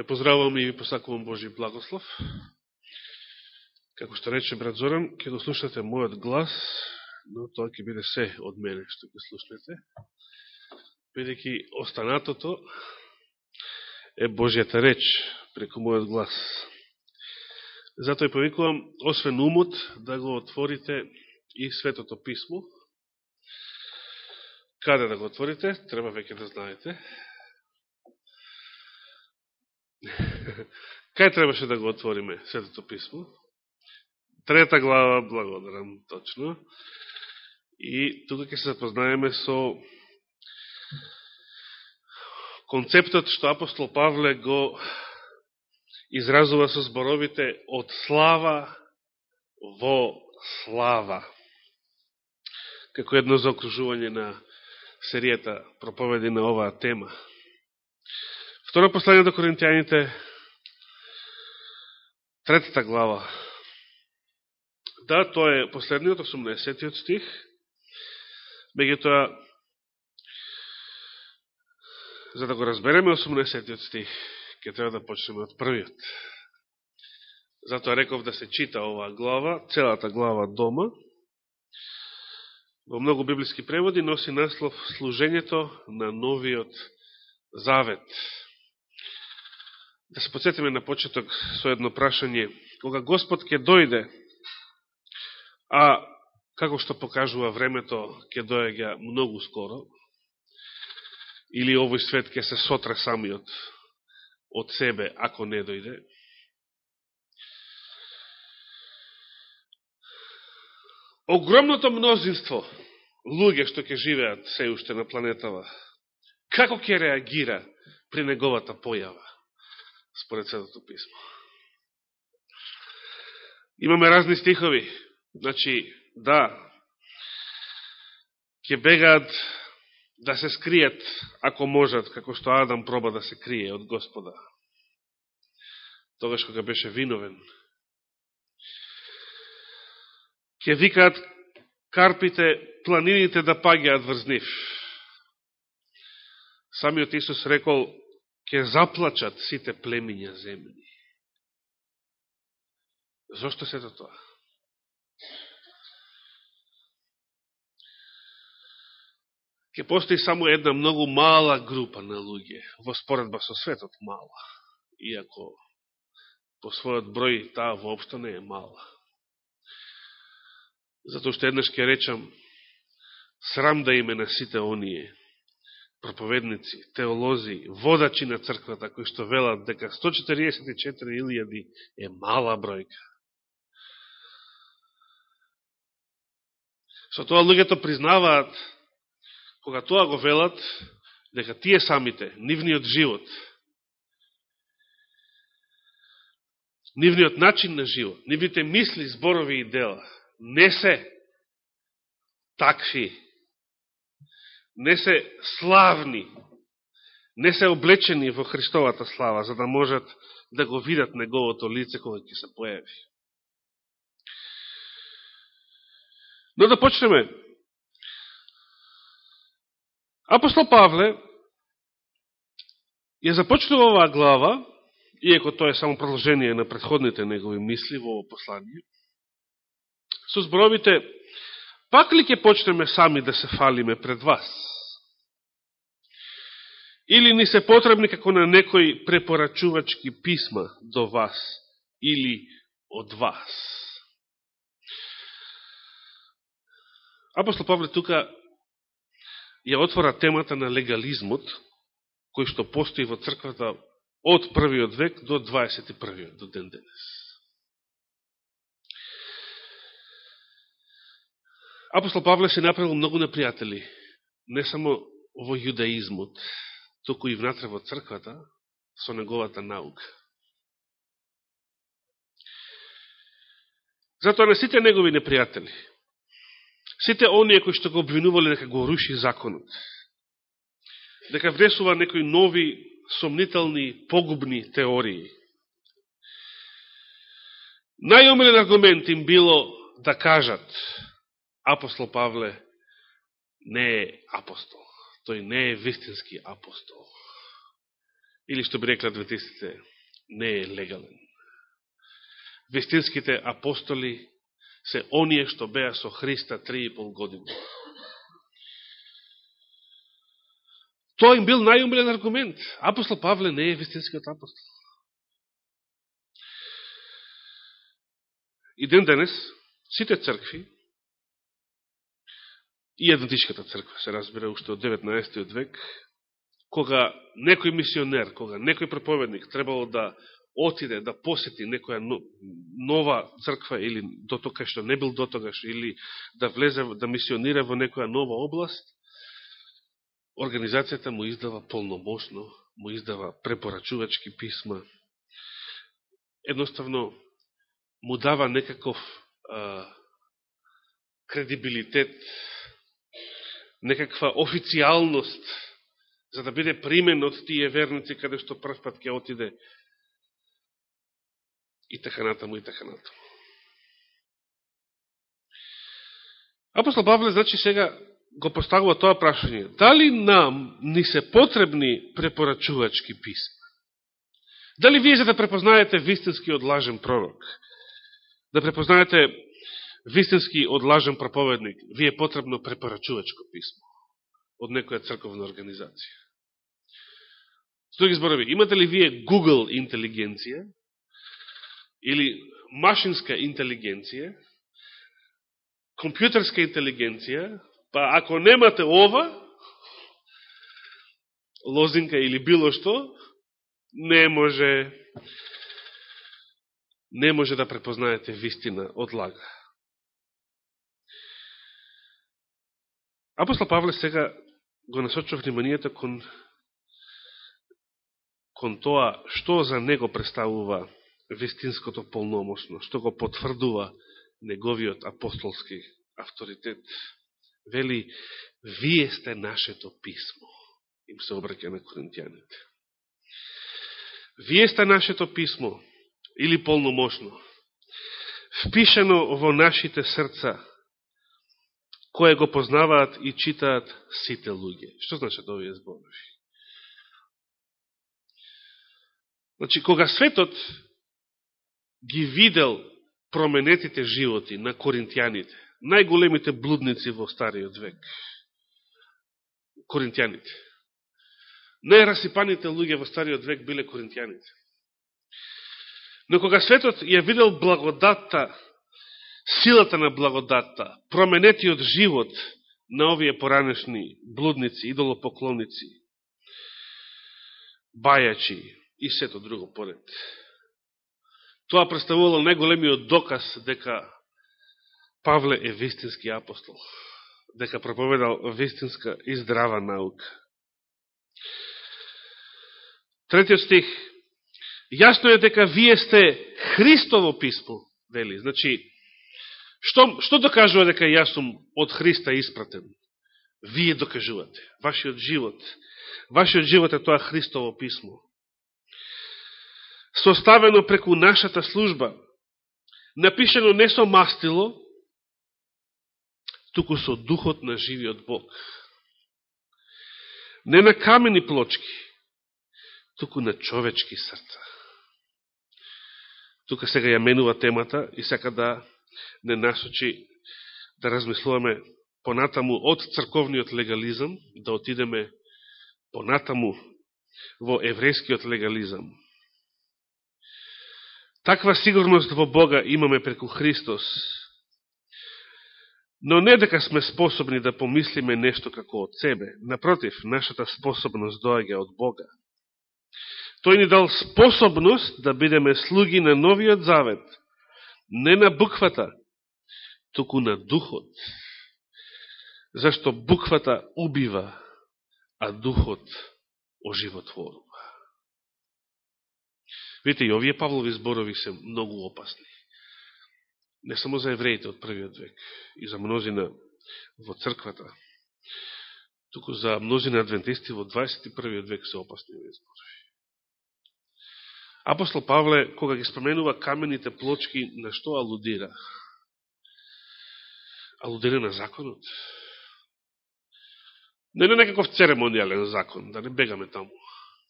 Ве поздравувам и ви посакувам Божи благослов. Како што рече брат Зоран, ќе го слушате мојот глас, но тоа ќе биде се од мене што ќе слушнете. Бидеќи останатото е Божијата реч преку мојот глас. Затоа и повикувам, освен умот, да го отворите и Светото Писмо. Каде да го отворите, треба веќе да знаете. Кај требаше да го отвориме Светото Писмо? Трета глава, благодарам, точно. И тука ќе се запознаеме со концептот што апостол Павле го изразува со зборовите од слава во слава. Како едно заокружување на серијата проповеди на оваа тема. Второ послание до Коринтијаните, третата глава. Да, тоа е последниот, 18 стих. Меѓутоа, за да го разбереме 18 стих, ќе треба да почнеме од првиот. Затоа реков да се чита оваа глава, целата глава дома. Во многу библиски преводи носи наслов Служењето на новиот завет. Да се подсетиме на почеток со едно прашање. Кога Господ ќе дојде, а како што покажува времето, ќе дојде многу скоро, или овој свет ќе се сотре самиот од себе, ако не дојде, огромното мнозинство луѓе што ќе живеат се уште на планетава, како ќе реагира при неговата појава? Според Светото Писмо. Имаме разни стихови. Значи, да, ќе бегаат да се скријат, ако можат, како што Адам проба да се крие од Господа. Тогаш кога беше виновен. Ќе викаат карпите, планините да пагиат врз нив. Самиот Исус рекол, ќе заплачат сите племиња земни. Зошто се тоа? Ке постои само една многу мала група на луѓе, во споредба со светот мала, иако по својот број таа воопшто не е мала. Затоа што еднаш ке речам, срам да име на сите оние, проповедници, теолози, водачи на црквата, кои што велат дека 144.000 е мала бројка. Со тоа луѓето признаваат, кога тоа го велат, дека тие самите, нивниот живот, нивниот начин на живот, нивните мисли, зборови и дела, не се такви не се славни, не се облечени во Христовата слава, за да можат да го видат неговото лице кога ќе се појави. Но да почнеме. Апостол Павле ја започнува оваа глава, иеко тоа е само продолжение на предходните негови мисли во ово послание, со зборовите Пак ли ќе почнеме сами да се фалиме пред вас? Или ни се потребни како на некои препорачувачки писма до вас или од вас? Апостол Павле тука ја отвора темата на легализмот, кој што постои во црквата од првиот век до 21. до ден денес. Апостол Павле се направил многу непријатели, не само во јудаизмот, току и внатре во црквата, со неговата наука. Затоа на сите негови непријатели, сите оние кои што го обвинували дека го руши законот, дека внесува некои нови, сомнителни, погубни теории, најомилен аргумент им било да кажат апостол Павле не е апостол. Тој не е вистински апостол. или што би рекла адвентистите, не е легален. Вистинските апостоли се оние што беа со Христа 3,5 години. Тоа им бил најумилен аргумент. Апостол Павле не е вистинскиот апостол. И ден денес, сите цркви, и Адвентишката црква, се разбира, уште од 19. век, кога некој мисионер, кога некој проповедник требало да отиде да посети некоја нова црква или до тока што не бил до тогаш или да влезе да мисионира во некоја нова област, организацијата му издава полномошно, му издава препорачувачки писма. Едноставно му дава некаков а, кредибилитет, некаква официјалност за да биде примен од тие верници каде што првпат ќе отиде и така натаму, и така натаму. Апостол Павле, значи, сега го поставува тоа прашање. Дали нам ни се потребни препорачувачки писма? Дали вие за да препознаете вистински одлажен пророк, да препознаете вистински одлажен проповедник, ви е потребно препорачувачко писмо од некоја црковна организација? С други зборови, имате ли вие Google интелигенција, или машинска интелигенција, компјутерска интелигенција, па ако немате ова, лозинка или било што, не може не може да препознаете вистина од лага. Апостол Павле сега го насочува вниманието кон, кон тоа што за него представува вистинското полномосно, што го потврдува неговиот апостолски авторитет. Вели, вие сте нашето писмо. Им се обраќа на коринтијаните. Вие сте нашето писмо, или полномошно, впишено во нашите срца, кое го познаваат и читаат сите луѓе. Што значат овие зборови? Значи, кога светот ги видел променетите животи на коринтијаните, најголемите блудници во Стариот век. Коринтијаните. Најрасипаните луѓе во Стариот век биле коринтијаните. Но кога светот ја видел благодатта, силата на благодатта, променетиот живот на овие поранешни блудници, идолопоклонници, бајачи и сето друго поред, Тоа представувало најголемиот доказ дека Павле е вистински апостол, дека проповедал вистинска и здрава наука. Третиот стих. Јасно е дека вие сте Христово писмо, вели. Значи, што, што докажува дека јас сум од Христа испратен? Вие докажувате. Вашиот живот. Вашиот живот е тоа Христово писмо составено преку нашата служба, напишено не со мастило, туку со духот на живиот Бог. Не на камени плочки, туку на човечки срца. Тука сега ја менува темата и сака да не насочи да размислуваме понатаму од црковниот легализам, да отидеме понатаму во еврејскиот легализам. Таква сигурност во Бога имаме преку Христос. Но не дека сме способни да помислиме нешто како од себе. Напротив, нашата способност доаѓа од Бога. Тој ни дал способност да бидеме слуги на новиот завет, не на буквата, туку на духот. Зашто буквата убива, а духот оживотворува. Видите, и овие Павлови зборови се многу опасни. Не само за евреите од првиот век, и за мнозина во црквата, туку за мнозина адвентисти во 21. век се опасни овие зборови. Апостол Павле, кога ги споменува камените плочки, на што алудира? Алудира на законот. Не на некаков церемонијален закон, да не бегаме таму.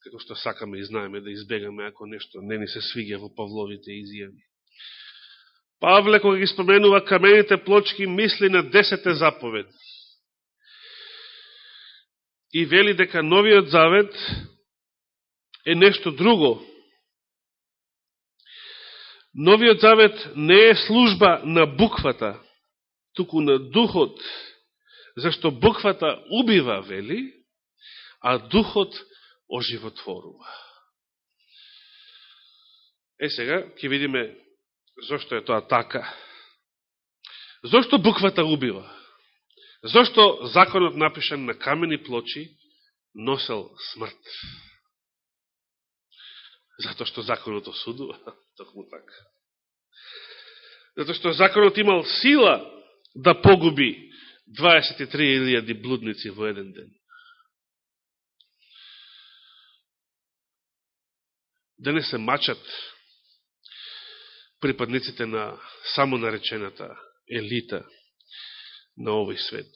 како што сакаме и знаеме да избегаме ако нешто не ни се свиѓа во Павловите изјави. Павле, кога ги споменува камените плочки, мисли на десете Заповеди. И вели дека новиот завет е нешто друго. Новиот завет не е служба на буквата, туку на духот, зашто буквата убива, вели, а духот оживотворува. Е сега, ќе видиме зашто е тоа така. Зошто буквата убива? Зошто законот напишан на камени плочи носел смрт? Зато што законот осудува, токму така. Зато што законот имал сила да погуби 23.000 блудници во еден ден. Да не се мачат припадниците на самонаречената елита на овој свет.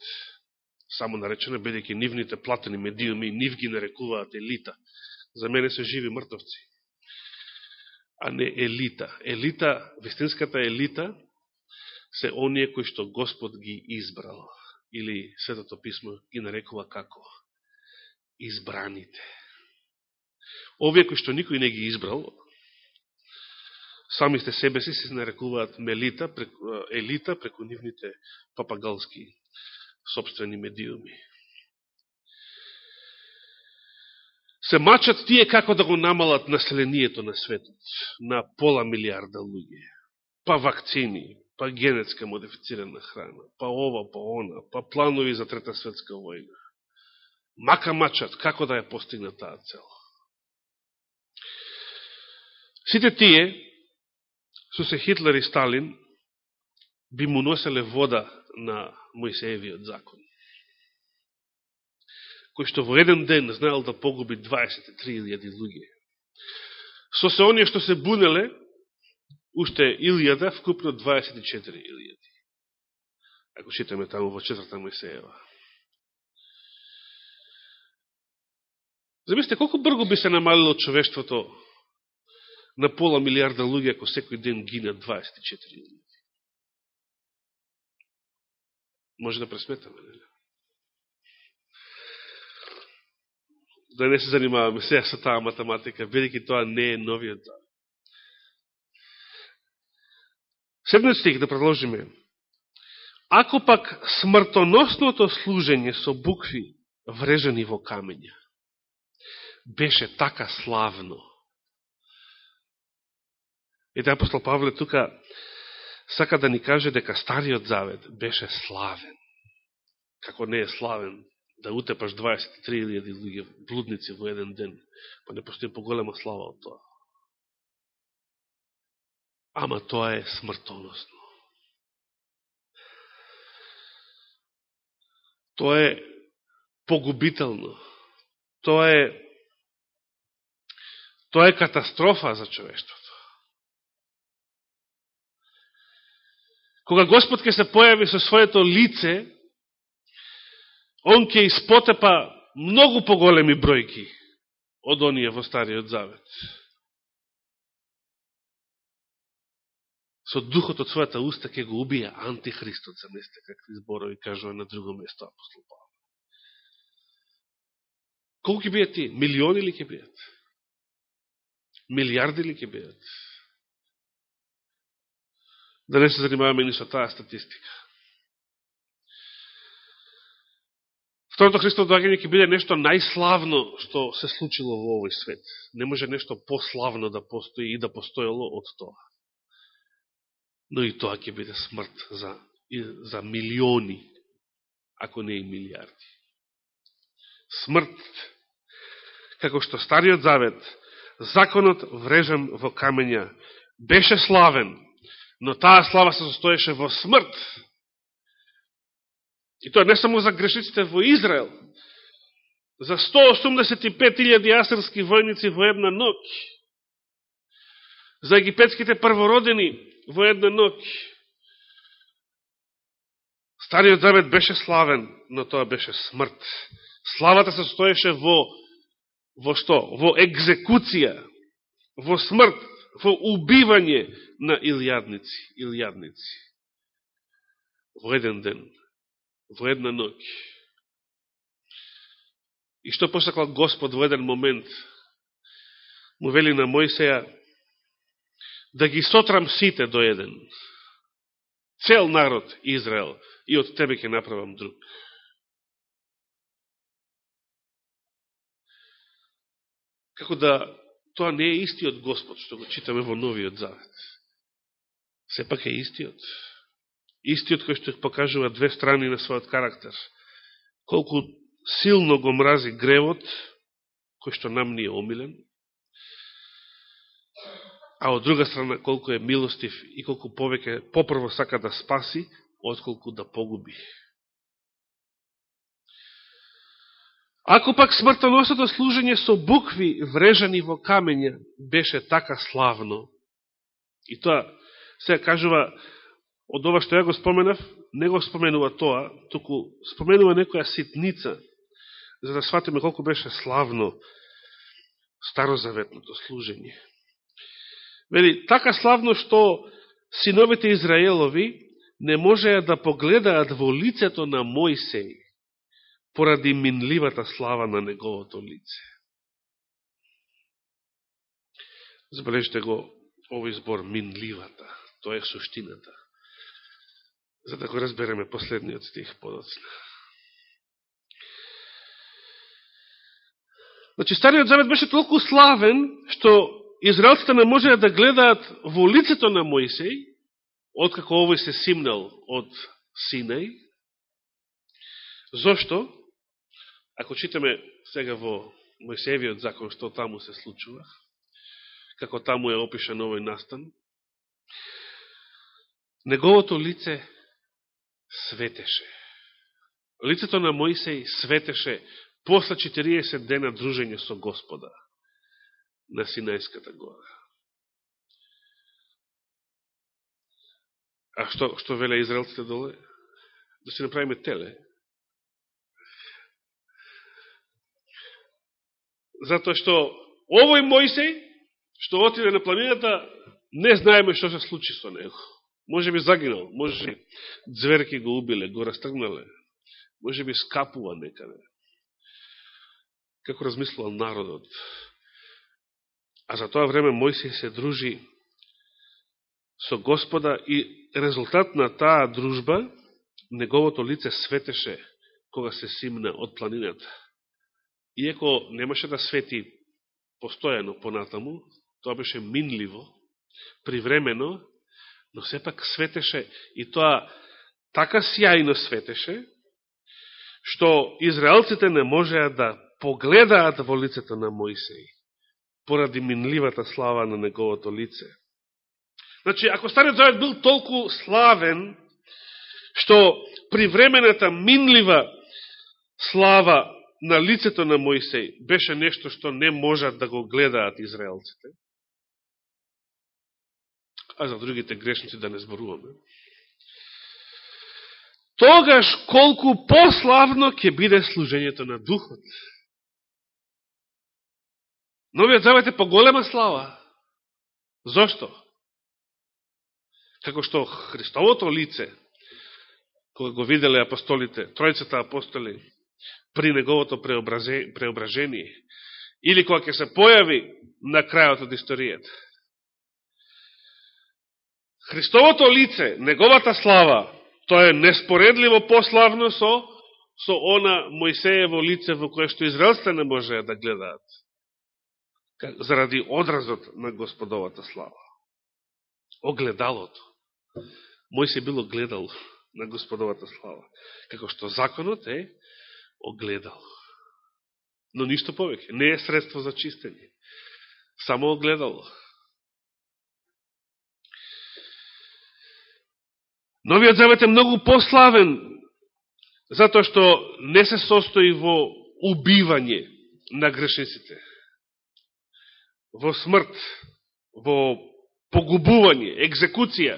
Само наречена, бидејќи нивните платени медиуми, нив ги нарекуваат елита. За мене се живи мртовци. А не елита. Елита, вистинската елита, се оние кои што Господ ги избрал. Или Светото Писмо ги нарекува како? Избраните. Овие кои што никој не ги избрал, самите себе си се нарекуваат мелита, елита преку нивните папагалски собствени медиуми. Се мачат тие како да го намалат населението на светот на пола милиарда луѓе. Па вакцини, па генетска модифицирана храна, па ова, па она, па планови за Трета светска војна. Мака мачат како да ја постигна таа цел. Сите тие со се Хитлер и Сталин би му носеле вода на Моисеевиот закон. Кој што во еден ден знаел да погуби 23.000 луѓе. Со се оние што се бунеле, уште илјада, вкупно 24.000. Ако читаме таму во четврта Мојсеева. Замислите, колко брго би се намалило човештвото на пола милиарда луѓе ако секој ден гина 24 луѓе. Може да пресметаме, не? Да не се занимаваме сега со таа математика, бидеќи тоа не е новиот дан. Седмиот стих да продолжиме. Ако пак смртоносното служење со букви врежани во камења беше така славно, Ете апостол Павле тука сака да ни каже дека Стариот Завет беше славен. Како не е славен да утепаш 23.000 луѓе блудници во еден ден, па не постои поголема слава од тоа. Ама тоа е смртоносно. Тоа е погубително. Тоа е тоа е катастрофа за човештвото. кога Господ ќе се појави со своето лице, он ќе испотепа многу поголеми бројки од оние во Стариот Завет. Со духот од својата уста ќе го убија антихристот, за какви зборови кажува на друго место апостол Павле. Колку ќе бијат ти? Милиони ли ќе бијат? Милиарди ли ќе бијат? да не се занимаваме ни со таа статистика. Второто Христово доаѓање ќе биде нешто најславно што се случило во овој свет. Не може нешто пославно да постои и да постоело од тоа. Но и тоа ќе биде смрт за, за милиони, ако не и милиарди. Смрт, како што Стариот Завет, законот врежен во камења, беше славен, но таа слава се состоеше во смрт. И тоа не само за грешниците во Израел, за 185.000 асирски војници во една ноќ, за египетските првородени во една ноќ. Стариот завет беше славен, но тоа беше смрт. Славата се стоеше во во што? Во екзекуција, во смрт, во убивање на илјадници, илјадници. Во еден ден, во една ноќ. И што посакал Господ во еден момент, му вели на Мојсеја, да ги сотрам сите до еден. Цел народ Израел и од тебе ќе направам друг. Како да тоа не е истиот Господ, што го читаме во Новиот Завет. Сепак е истиот. Истиот кој што покажува две страни на својот карактер. Колку силно го мрази гревот, кој што нам ни е омилен, а од друга страна колку е милостив и колку повеќе попрво сака да спаси, отколку да погуби. Ако пак смртоносното служење со букви врежани во камења беше така славно, и тоа се кажува, од ова што ја го споменав, не го споменува тоа, туку споменува некоја ситница, за да сватиме колку беше славно старозаветното служење. Вели, така славно што синовите Израелови не можеа да погледаат во лицето на Мојсеј поради минливата слава на неговото лице. Забележите го овој збор, минливата, тоа е суштината. За да го разбереме последниот стих подоцна. Значи, Стариот Завет беше толку славен, што израелците не можеа да гледаат во лицето на Моисеј, откако овој се симнал од Синај. Зошто? Ако читаме сега во Моисеевиот закон, што таму се случува, како таму е опишан овој настан, неговото лице светеше. Лицето на Моисеј светеше после 40 дена дружење со Господа на Синајската гора. А што, што веле израелците доле? Да си направиме теле. Затоа што овој Моисеј што отиде на планината, не знаеме што се случи со него. Може би загинал, може зверки го убиле, го растргнале, може би скапува некаде. Како размислувал народот, А за тоа време Мојсей се дружи со Господа и резултат на таа дружба, неговото лице светеше кога се симна од планината. Иеко немаше да свети постојано понатаму, тоа беше минливо, привремено, но сепак светеше и тоа така сјајно светеше, што израелците не можеа да погледаат во лицето на Моисеј поради минливата слава на неговото лице. Значи, ако Стариот Завет бил толку славен, што при времената минлива слава на лицето на Моисеј беше нешто што не можат да го гледаат израелците, а за другите грешници да не зборуваме, тогаш колку пославно ќе биде служењето на Духот. Новиот завет е поголема слава. Зошто? Како што Христовото лице, кога го виделе апостолите, тројцата апостоли, при неговото преображение, или кога ќе се појави на крајот од историјата. Христовото лице, неговата слава, тоа е неспоредливо пославно со, со она Мојсеево лице во кое што израелците не можеа да гледаат заради одразот на Господовата слава. Огледалото. Мојсе било гледал на Господовата слава. Како што законот е огледал. Но ништо повеќе. Не е средство за чистење. Само огледало. Новиот завет е многу пославен, затоа што не се состои во убивање на грешниците во смрт, во погубување, екзекуција,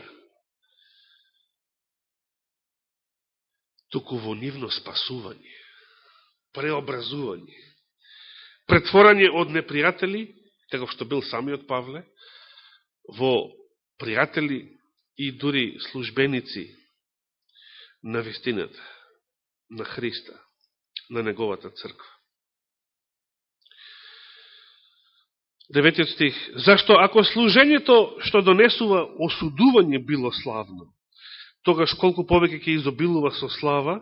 туку во нивно спасување, преобразување. претворање од непријатели, како што бил самиот Павле, во пријатели и дури службеници на вистината, на Христа, на Неговата црква. Деветиот стих. Зашто ако служењето што донесува осудување било славно, тогаш колку повеќе ќе изобилува со слава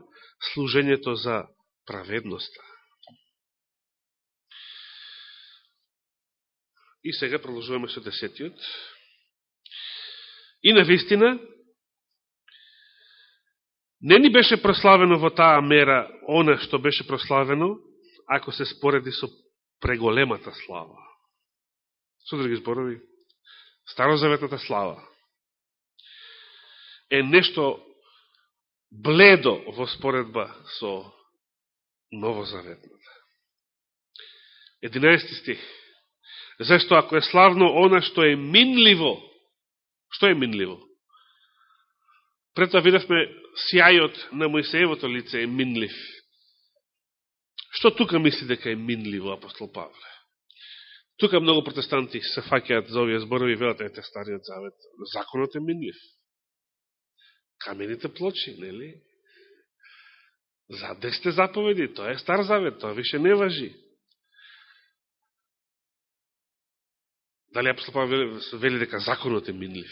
служењето за праведноста. И сега продолжуваме со десетиот. И на вистина, не ни беше прославено во таа мера она што беше прославено, ако се спореди со преголемата слава. Со други зборови, старозаветната слава е нешто бледо во споредба со новозаветната. 11 стих. Зашто ако е славно она што е минливо, што е минливо? Прето видавме сјајот на Моисеевото лице е минлив. Што тука мисли дека е минливо апостол Павле? Тука многу протестанти се факеат за овие зборови и велат ете Стариот Завет. Законот е минлив. Камените плочи, нели? За десте заповеди, тоа е Стар Завет, тоа више не важи. Дали апостол Павле вели дека законот е минлив?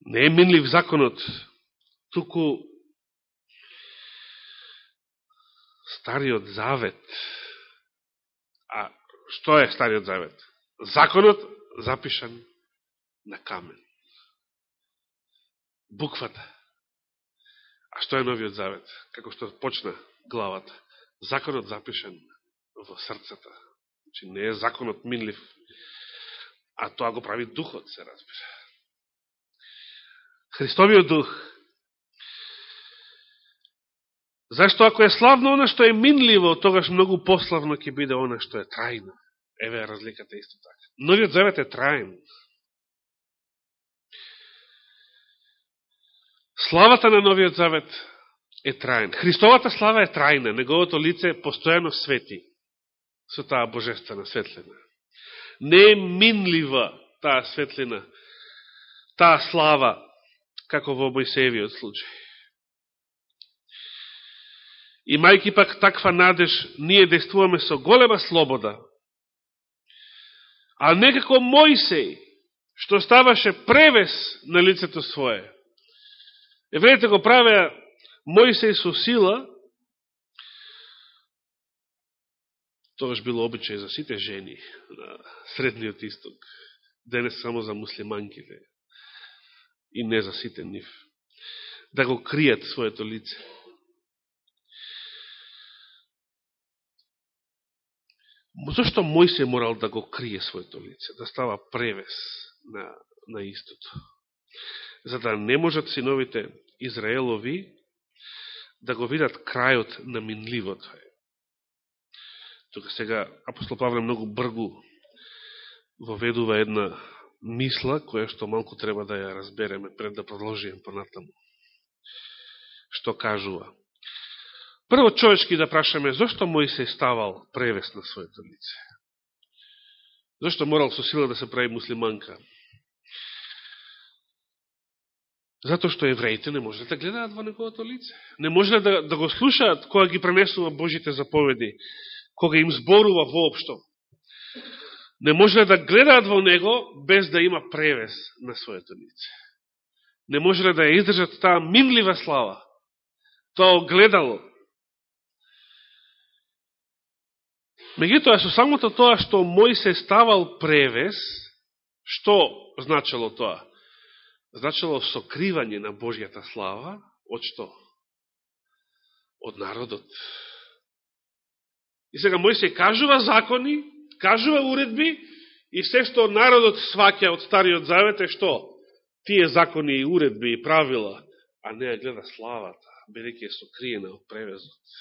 Не е минлив законот, туку Стариот Завет. А што е Стариот Завет? Законот запишан на камен. Буквата. А што е Новиот Завет? Како што почна главата. Законот запишан во срцата. Значи не е законот минлив, а тоа го прави духот, се разбира. Христовиот дух. Зашто ако е славно оно што е минливо, тогаш многу пославно ќе биде оно што е трајно. Еве разликата исто така. Новиот завет е траен. Славата на Новиот Завет е траен. Христовата слава е трајна. Неговото лице постојано свети со таа божествена светлина. Не е минлива таа светлина, таа слава, како во Мојсеевиот случај. И мајки пак таква надеж, ние действуваме со голема слобода, а некако Мојсеј, што ставаше превес на лицето свое. Евреите го правеа Мојсеј со сила, тогаш било обичај за сите жени на Средниот Исток, да денес само за муслиманките и не за сите нив, да го кријат своето лице. Зошто Мојсе морал да го крие своето лице, да става превес на, на истото? За да не можат синовите Израелови да го видат крајот на минливото. Тука сега апостол Павле многу бргу воведува една мисла, која што малку треба да ја разбереме пред да продолжиме понатаму. Што кажува? Прво човечки да прашаме, зашто се ставал превес на своето лице? Зашто морал со сила да се прави муслиманка? Затоа што евреите не можеле да гледаат во неговото лице. Не можеле да, да го слушаат која ги пренесува Божите заповеди, кога им зборува воопшто. Не можеле да гледаат во него без да има превес на своето лице. Не можеле да ја издржат таа минлива слава, тоа огледало. Меѓутоа, со самото тоа што мој се ставал превес, што значало тоа? значило сокривање на Божјата слава, од што? Од народот. И сега Мојсе кажува закони, кажува уредби, и се што народот сваќа од Стариот Завет е што? Тие закони и уредби и правила, а не ја гледа славата, бидеќи е сокриена од превезот.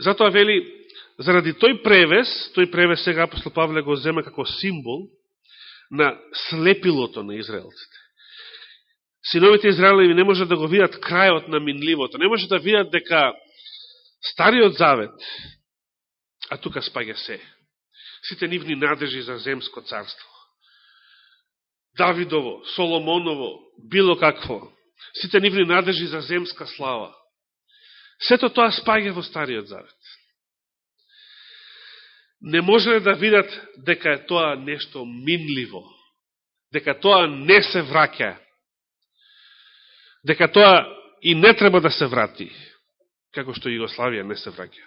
Затоа вели, заради тој превес, тој превес сега апостол Павле го зема како символ, на слепилото на израелците. синовите Израелеви не можат да го видат крајот на минливото, не можат да видат дека Стариот Завет, а тука спаѓа се, сите нивни надежи за земско царство, Давидово, Соломоново, било какво, сите нивни надежи за земска слава, сето тоа спаѓа во Стариот Завет. Не може да видат дека е тоа нешто минливо, дека тоа не се враќа, дека тоа и не треба да се врати, како што Југославија не се враќа.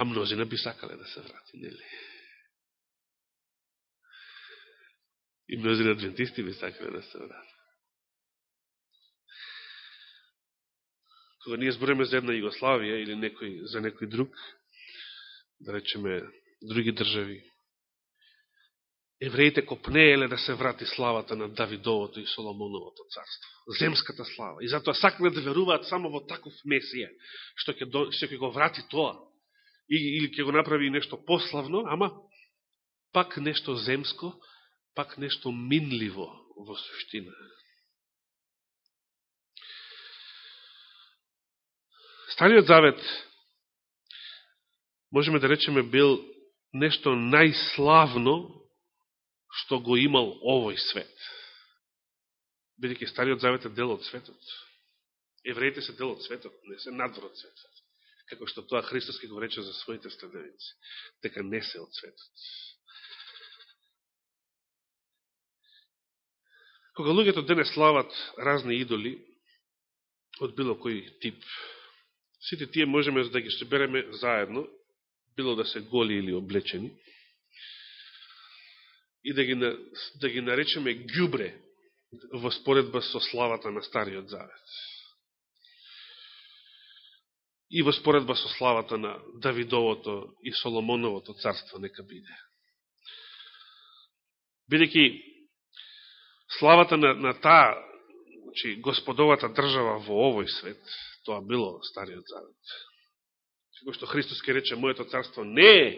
А мнозина би сакале да се врати, нели? И мнозина адвентисти би сакале да се врати. Кога ние збореме за една Југославија или некој, за некој друг, да речеме други држави, евреите копнееле да се врати славата на Давидовото и Соломоновото царство. Земската слава. И затоа сакале да веруваат само во таков Месија, што ќе, што ќе го врати тоа. И, или ќе го направи нешто пославно, ама пак нешто земско, пак нешто минливо во суштина. Стариот завет, можеме да речеме, бил нешто најславно што го имал овој свет. Бидеќи Стариот Завет е дел од светот. Евреите се дел од светот, не се надвор од светот. Како што тоа Христос ке го рече за своите следеници. Дека не се од светот. Кога луѓето денес слават разни идоли, од било кој тип, сите тие можеме да ги собереме заедно, било да се голи или облечени, и да ги, да ги наречеме гјубре во споредба со славата на Стариот Завет. И во споредба со славата на Давидовото и Соломоновото царство нека биде. Бидеќи славата на, на таа, значи, господовата држава во овој свет, тоа било Стариот Завет. Како што Христос ке рече, моето царство не е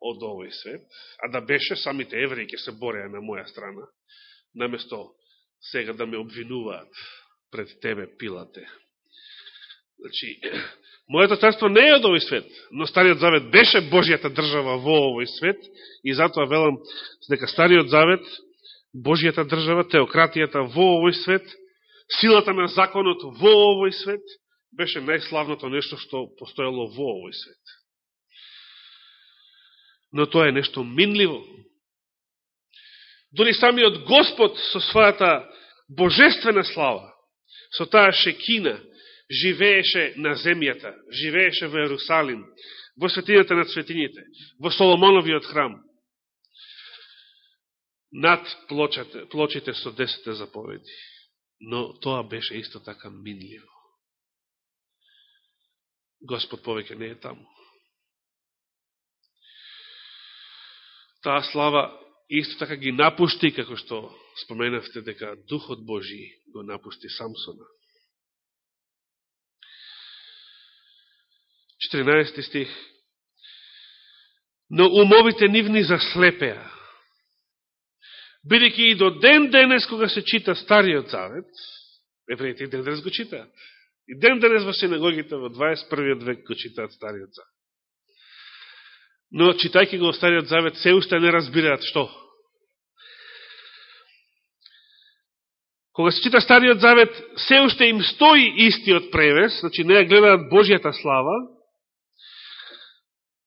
од овој свет, а да беше самите евреи ќе се бореа на моја страна, наместо сега да ме обвинуваат пред тебе, Пилате. Значи, моето царство не е од овој свет, но Стариот Завет беше Божијата држава во овој свет и затоа велам дека Стариот Завет, Божијата држава, теократијата во овој свет, силата на законот во овој свет, беше најславното нешто што постоело во овој свет но тоа е нешто минливо. Дори самиот Господ со својата божествена слава, со таа шекина, живееше на земјата, живееше во Ерусалим, во светината на светините, во Соломоновиот храм, над плочите, плочите со десете заповеди. Но тоа беше исто така минливо. Господ повеќе не е таму. Таа слава исто така ги напушти, како што споменавте дека Духот Божи го напушти Самсона. 14 стих Но умовите нивни заслепеа. Бидеќи и до ден денес, кога се чита Стариот Завет, евреите и ден денес го читаат. И ден денес во синагогите во 21. век го читаат Стариот Завет но читајќи го Стариот Завет, се уште не разбираат што. Кога се чита Стариот Завет, се уште им стои истиот превес, значи не ја гледаат Божијата слава,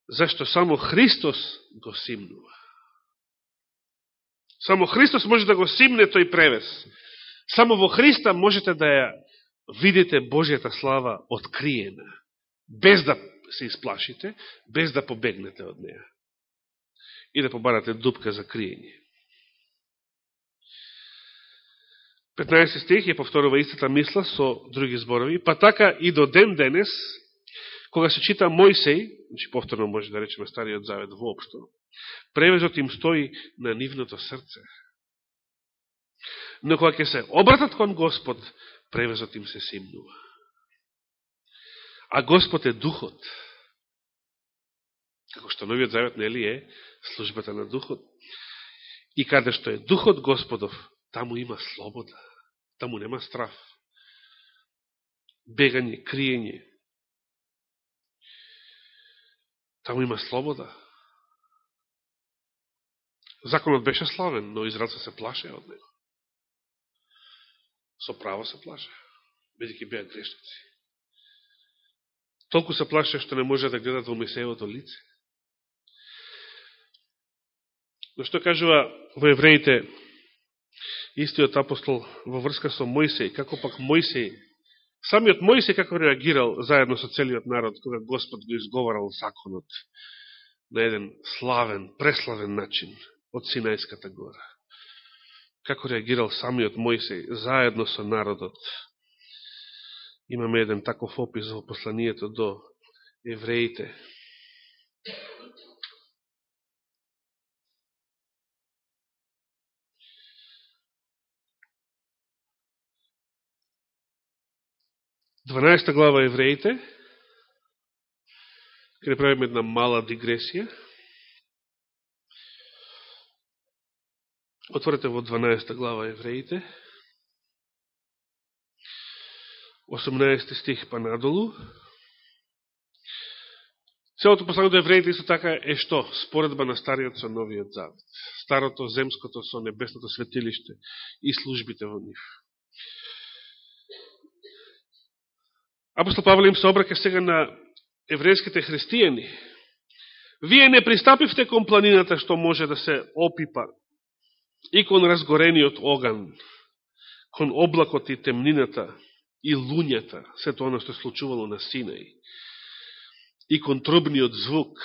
зашто само Христос го симнува. Само Христос може да го симне тој превес. Само во Христа можете да ја видите Божијата слава откриена, без да се исплашите, без да побегнете од неја. И да побарате дупка за криење. 15 стих ја повторува истата мисла со други зборови. Па така и до ден денес, кога се чита Мојсей, значи повторно може да речеме Стариот Завет воопшто, превезот им стои на нивното срце. Но кога ќе се обратат кон Господ, превезот им се симнува. А Господ е Духот. Како што Новиот Завет нели е службата на Духот. И каде што е Духот Господов, таму има слобода, таму нема страф, бегање, криење. Таму има слобода. Законот беше славен, но израелца се плаше од него. Со право се плаше, бидеќи беа грешници. Толку се плаше што не може да гледат во Мојсеевото лице. Но што кажува во евреите истиот апостол во врска со Моисеј, како пак Моисеј, самиот Моисеј како реагирал заедно со целиот народ, кога Господ го изговарал законот на еден славен, преславен начин од Синајската гора. Како реагирал самиот Моисеј заедно со народот. Имаме еден таков опис во посланието до евреите. 12 глава Евреите, каде правим една мала дигресија. Отворете во 12 глава Евреите, 18 стих па надолу. Целото послание до евреите исто така е што? Споредба на Стариот со Новиот Завет. Старото земското со небесното светилиште и службите во нив. Апостол Павле им се обрака сега на еврејските христијани. Вие не пристапивте кон планината што може да се опипа и кон разгорениот оган, кон облакот и темнината и луњата, сето оно што случувало на Синај, и контрубниот звук,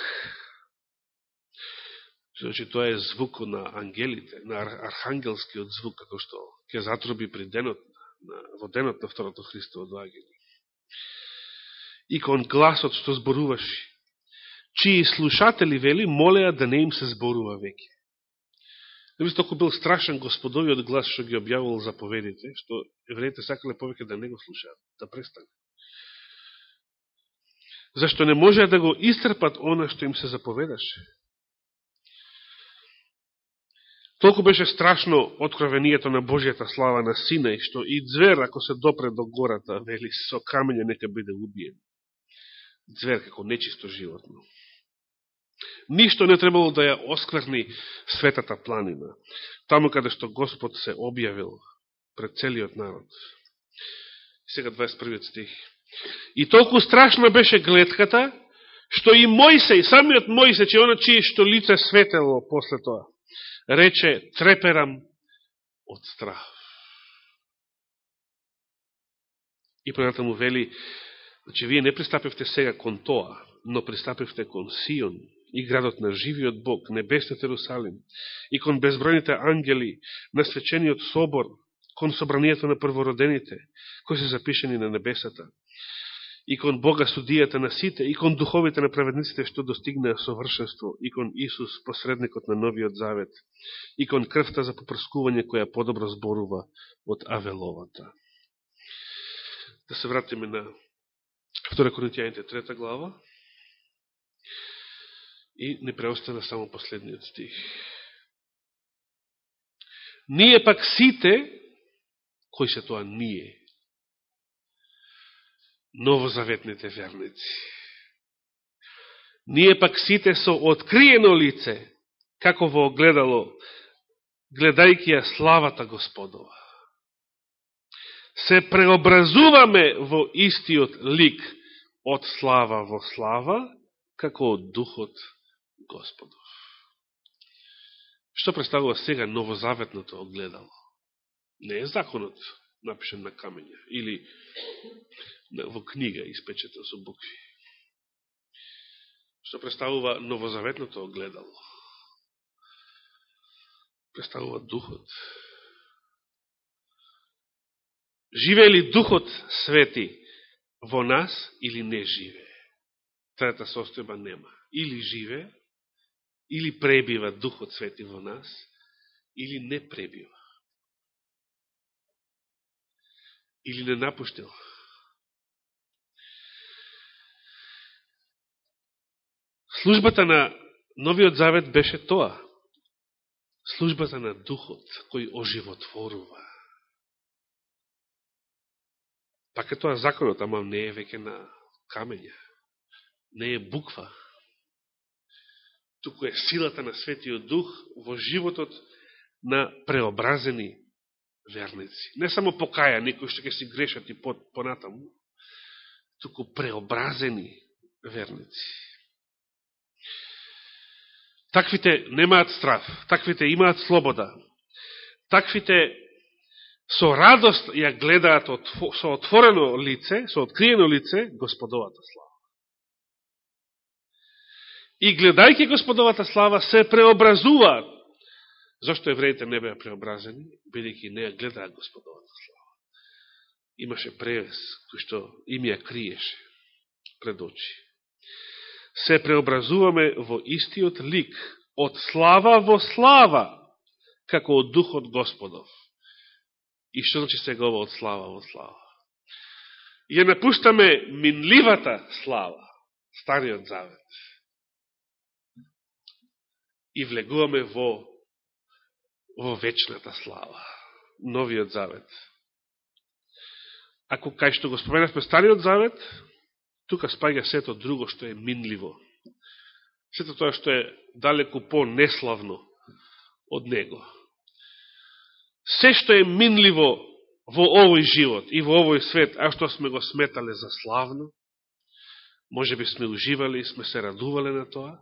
Значи, тоа е звук на ангелите, на архангелскиот звук, како што ќе затруби при денот, во денот на второто Христово доаѓање и кон гласот што зборуваше, чии слушатели, вели, молеа да не им се зборува веќе. Небе толку бил страшен господовиот глас што ги објавил заповедите, што евреите сакале повеќе да не го слушаат, да престане. Зашто не може да го истрпат она што им се заповедаше. Толку беше страшно откровението на Божијата слава на Синај, што и звер, ако се допре до гората, вели, со камење нека биде убиен звер како нечисто животно. Ништо не требало да ја оскверни светата планина, таму каде што Господ се објавил пред целиот народ. Сега 21 стих. И толку страшна беше гледката, што и Мојсей, самиот Мојсей, че она чие што лице светело после тоа, рече, треперам од страх. И понатаму вели, Значи, вие не пристапевте сега кон тоа, но пристапевте кон Сион и градот на живиот Бог, небесниот Ерусалим, и кон безбројните ангели на свечениот собор, кон собранието на првородените, кои се запишени на небесата, и кон Бога судијата на сите, и кон духовите на праведниците што достигнаа совршенство, и кон Исус, посредникот на Новиот Завет, и кон крвта за попрскување која подобро зборува од Авеловата. Да се вратиме на 2 Коринтијаните, трета глава. И не преостана само последниот стих. Ние пак сите, кои се тоа ние? Новозаветните верници. Ние пак сите со откриено лице, како во огледало, гледајќи ја славата Господова се преобразуваме во истиот лик од слава во слава, како од духот Господов. Што представува сега новозаветното огледало? Не е законот напишен на камења или во книга испечетен со букви. Што представува новозаветното огледало? Представува духот Живее ли Духот Свети во нас или не живее? Трета состојба нема. Или живе, или пребива Духот Свети во нас, или не пребива. Или не напуштил. Службата на Новиот Завет беше тоа. службата на Духот, кој оживотворува. Пак е тоа законот, ама не е веќе на камења. Не е буква. Туку е силата на Светиот Дух во животот на преобразени верници. Не само покајани, кои што ќе си грешат и понатаму, туку преобразени верници. Таквите немаат страв, таквите имаат слобода, таквите со радост ја гледаат со отворено лице, со откриено лице, Господовата слава. И гледајќи Господовата слава, се преобразуваат Зошто евреите не беа преобразени? Бидејќи не ја гледаат Господовата слава. Имаше превес кој што им ја криеше пред очи. Се преобразуваме во истиот лик, од слава во слава, како од Духот Господов. И што значи сега ова од слава во слава? Ја напуштаме минливата слава, Стариот Завет, и влегуваме во во вечната слава. Новиот завет. Ако кај што го споменавме Стариот завет, тука спаѓа сето друго што е минливо. Сето тоа што е далеку по-неславно од него. Се што е минливо во овој живот и во овој свет, а што сме го сметале за славно, може би сме уживали и сме се радувале на тоа,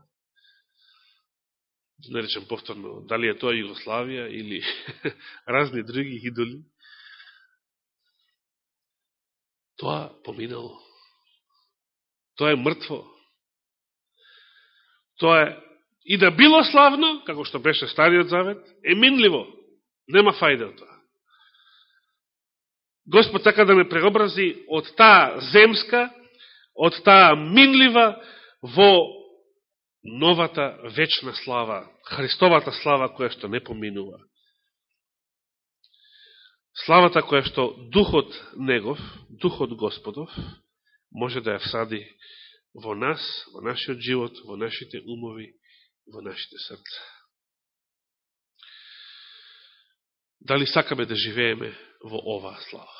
да речем повторно, дали е тоа Југославија или разни други идоли, тоа поминало. Тоа е мртво. Тоа е и да било славно, како што беше Стариот Завет, е минливо. Нема фајда од тоа. Господ така да не преобрази од таа земска, од таа минлива во новата вечна слава, Христовата слава која што не поминува. Славата која што Духот Негов, Духот Господов, може да ја всади во нас, во нашиот живот, во нашите умови, во нашите срца. Дали сакаме да живееме во оваа слава?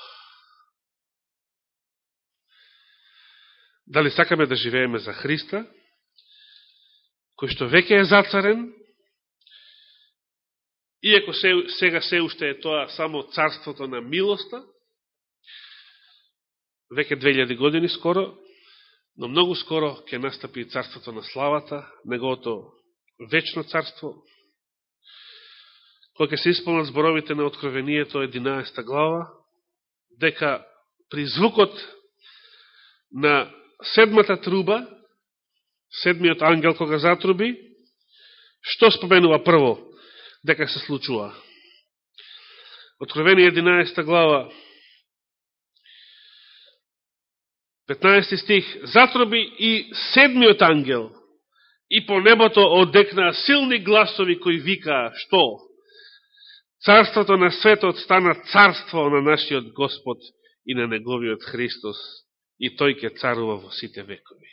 Дали сакаме да живееме за Христа, кој што веќе е зацарен, иако се, сега се уште е тоа само царството на милоста, веќе 2000 години скоро, но многу скоро ќе настапи царството на славата, неговото вечно царство, кој ќе се исполнат зборовите на Откровението 11 глава, дека при звукот на седмата труба, седмиот ангел кога затруби, што споменува прво дека се случува? Откровение 11 глава, 15 стих, затруби и седмиот ангел, и по небото одекнаа силни гласови кои викаа, што? Царството на светот стана царство на нашиот Господ и на Неговиот Христос, и тој ке царува во сите векови.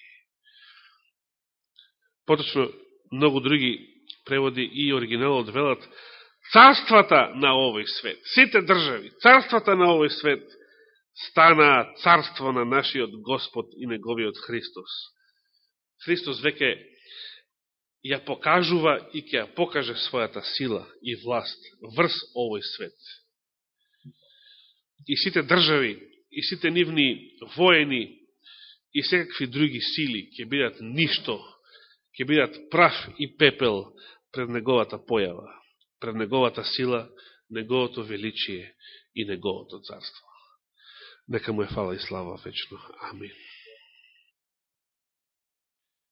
Поточно, многу други преводи и оригиналот велат царствата на овој свет, сите држави, царствата на овој свет стана царство на нашиот Господ и неговиот Христос. Христос веќе ја покажува и ќе ја покаже својата сила и власт врз овој свет. И сите држави, и сите нивни воени, и секакви други сили ќе бидат ништо ќе бидат прав и пепел пред неговата појава, пред неговата сила, неговото величие и неговото царство. Нека му е фала и слава вечно. Амин.